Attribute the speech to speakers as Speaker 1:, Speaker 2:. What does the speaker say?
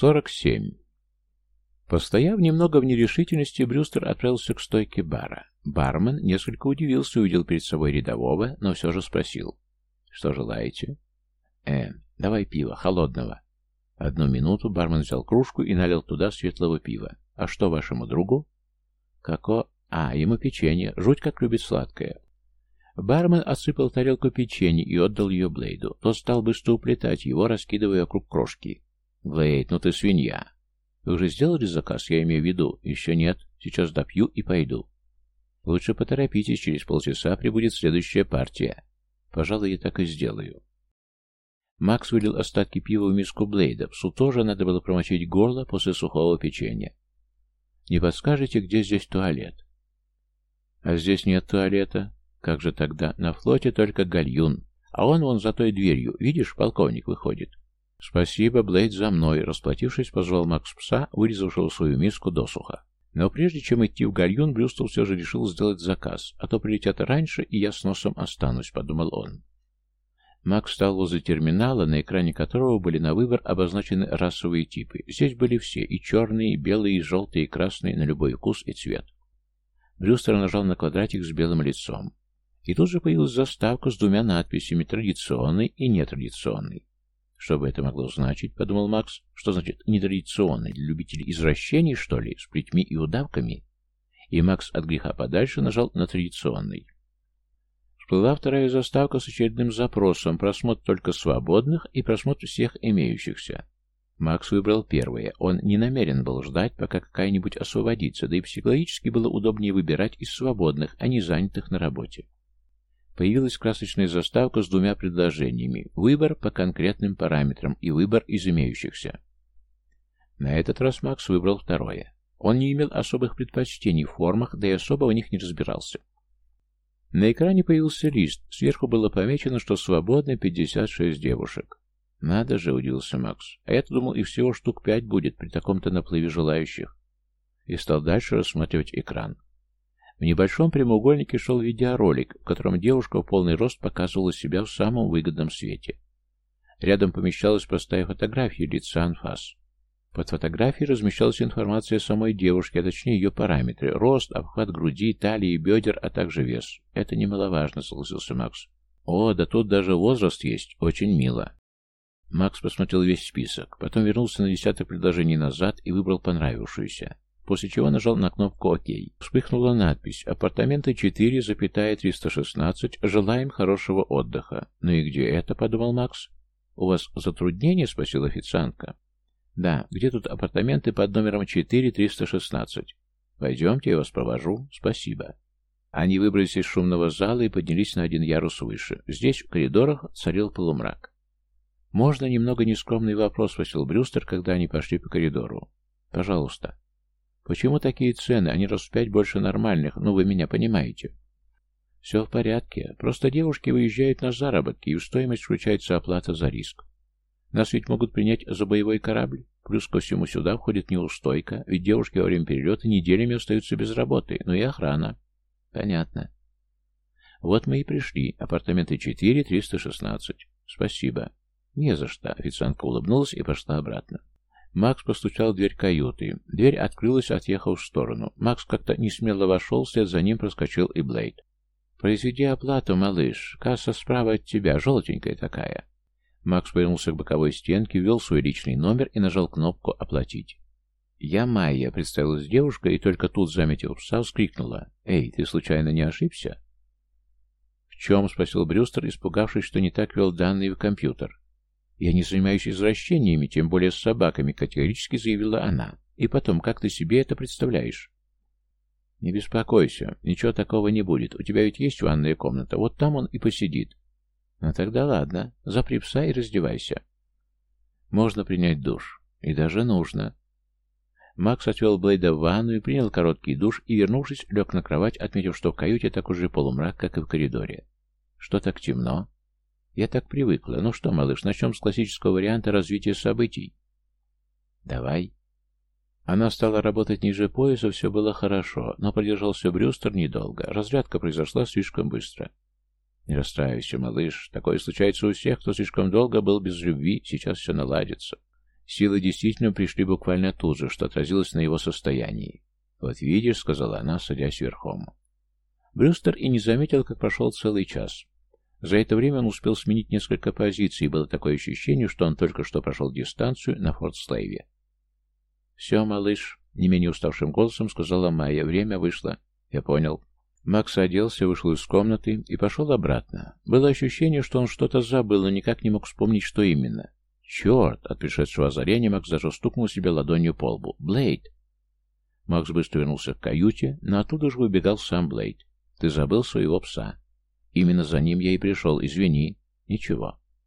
Speaker 1: 47. Постояв немного в нерешительности, Брюстер отправился к стойке бара. Бармен несколько удивился и увидел перед собой рядового, но все же спросил. «Что желаете?» «Э, давай пиво, холодного». Одну минуту бармен взял кружку и налил туда светлого пива. «А что вашему другу?» «Како? А, ему печенье. Жуть как любит сладкое». Бармен отсыпал тарелку печенья и отдал ее Блейду. Тот стал быстро уплетать его, раскидывая вокруг крошки. «Блейд, ну ты свинья!» «Вы уже сделали заказ, я имею в виду?» «Еще нет. Сейчас допью и пойду». «Лучше поторопитесь, через полчаса прибудет следующая партия». «Пожалуй, я так и сделаю». Макс вылил остатки пива в миску Блейда. Псу тоже надо было промочить горло после сухого печенья. «Не подскажете, где здесь туалет?» «А здесь нет туалета. Как же тогда? На флоте только гальюн. А он вон за той дверью. Видишь, полковник выходит». «Спасибо, Блейд, за мной», — расплатившись, позвал Макс пса, вырезавшего свою миску досуха. Но прежде чем идти в гальюн, Брюстол все же решил сделать заказ, а то прилетят раньше, и я с носом останусь, — подумал он. Макс встал возле терминала, на экране которого были на выбор обозначены расовые типы. Здесь были все, и черные, и белые, и желтые, и красные, на любой вкус и цвет. Брюстер нажал на квадратик с белым лицом. И тут же появилась заставка с двумя надписями «Традиционный» и «Нетрадиционный». Что бы это могло значить, подумал Макс. Что значит нетрадиционный для любителей извращений, что ли, с плетьми и удавками? И Макс от греха подальше нажал на традиционный. Всплыла вторая заставка с очередным запросом, просмотр только свободных и просмотр всех имеющихся. Макс выбрал первое. Он не намерен был ждать, пока какая-нибудь освободится, да и психологически было удобнее выбирать из свободных, а не занятых на работе. Появилась красочная заставка с двумя предложениями. Выбор по конкретным параметрам и выбор из имеющихся. На этот раз Макс выбрал второе. Он не имел особых предпочтений в формах, да и особо в них не разбирался. На экране появился лист. Сверху было помечено, что свободно 56 девушек. «Надо же», — удивился Макс. «А я-то думал, и всего штук пять будет при таком-то наплыве желающих». И стал дальше рассматривать экран. В небольшом прямоугольнике шел видеоролик, в котором девушка в полный рост показывала себя в самом выгодном свете. Рядом помещалась простая фотография лица анфас. Под фотографией размещалась информация о самой девушке, а точнее ее параметры. Рост, обхват груди, талии, бедер, а также вес. Это немаловажно, согласился Макс. О, да тут даже возраст есть. Очень мило. Макс посмотрел весь список, потом вернулся на десятое предложение назад и выбрал понравившуюся после чего нажал на кнопку «Ок». Вспыхнула надпись «Апартаменты 4,316. Желаем хорошего отдыха». «Ну и где это?» — подумал Макс. «У вас затруднение?» — спросила официантка. «Да, где тут апартаменты под номером 4316?» «Пойдемте, я вас провожу. Спасибо». Они выбрались из шумного зала и поднялись на один ярус выше. Здесь, в коридорах, царил полумрак. «Можно немного нескромный вопрос?» — спросил Брюстер, когда они пошли по коридору. «Пожалуйста». Почему такие цены? Они раз в пять больше нормальных, ну вы меня понимаете. Все в порядке. Просто девушки выезжают на заработки, и в стоимость включается оплата за риск. Нас ведь могут принять за боевой корабль. Плюс ко всему сюда входит неустойка, ведь девушки во время перелета неделями остаются без работы, ну и охрана. Понятно. Вот мы и пришли. Апартаменты 4, 316. Спасибо. Не за что. Официантка улыбнулась и пошла обратно. Макс постучал в дверь каюты. Дверь открылась, отъехав в сторону. Макс как-то несмело вошел, вслед за ним проскочил и Блейд. «Произведи оплату, малыш. Касса справа от тебя, желтенькая такая». Макс повернулся к боковой стенке, ввел свой личный номер и нажал кнопку «Оплатить». «Я Майя», — представилась девушка, и только тут, заметив пса, вскрикнула. «Эй, ты случайно не ошибся?» «В чем?» — спросил Брюстер, испугавшись, что не так ввел данные в компьютер. «Я не занимаюсь извращениями, тем более с собаками», — категорически заявила она. «И потом, как ты себе это представляешь?» «Не беспокойся, ничего такого не будет. У тебя ведь есть ванная комната, вот там он и посидит». «Ну тогда ладно, запри пса и раздевайся». «Можно принять душ. И даже нужно». Макс отвел Блейда в ванную, принял короткий душ и, вернувшись, лег на кровать, отметив, что в каюте так уже полумрак, как и в коридоре. «Что так темно?» Я так привыкла. Ну что, малыш, начнем с классического варианта развития событий. Давай. Она стала работать ниже пояса, все было хорошо, но продержался Брюстер недолго. Разрядка произошла слишком быстро. Не расстраивайся, малыш. Такое случается у всех, кто слишком долго был без любви, сейчас все наладится. Силы действительно пришли буквально тут же, что отразилось на его состоянии. «Вот видишь», — сказала она, садясь верхом. Брюстер и не заметил, как прошел целый час. За это время он успел сменить несколько позиций, и было такое ощущение, что он только что прошел дистанцию на Форт Слейве. «Все, малыш», — не менее уставшим голосом сказала Майя, — «время вышло». «Я понял». Макс оделся, вышел из комнаты и пошел обратно. Было ощущение, что он что-то забыл, но никак не мог вспомнить, что именно. «Черт!» — от пришедшего озарения Макс даже стукнул себе ладонью по лбу. «Блейд!» Макс быстро вернулся к каюте, но оттуда же выбегал сам Блейд. «Ты забыл своего пса?» «Именно за ним я и пришел, извини». «Ничего».